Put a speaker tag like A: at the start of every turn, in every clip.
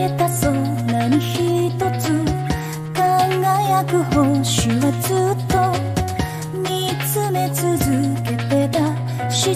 A: けた空に一つ輝く星はずっと見つめ続けてた静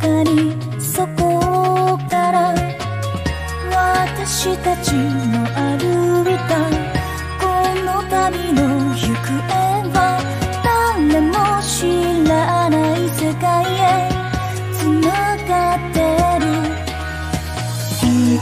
A: かにそこから私たちの歩いたこの旅の行方は誰も知らない世界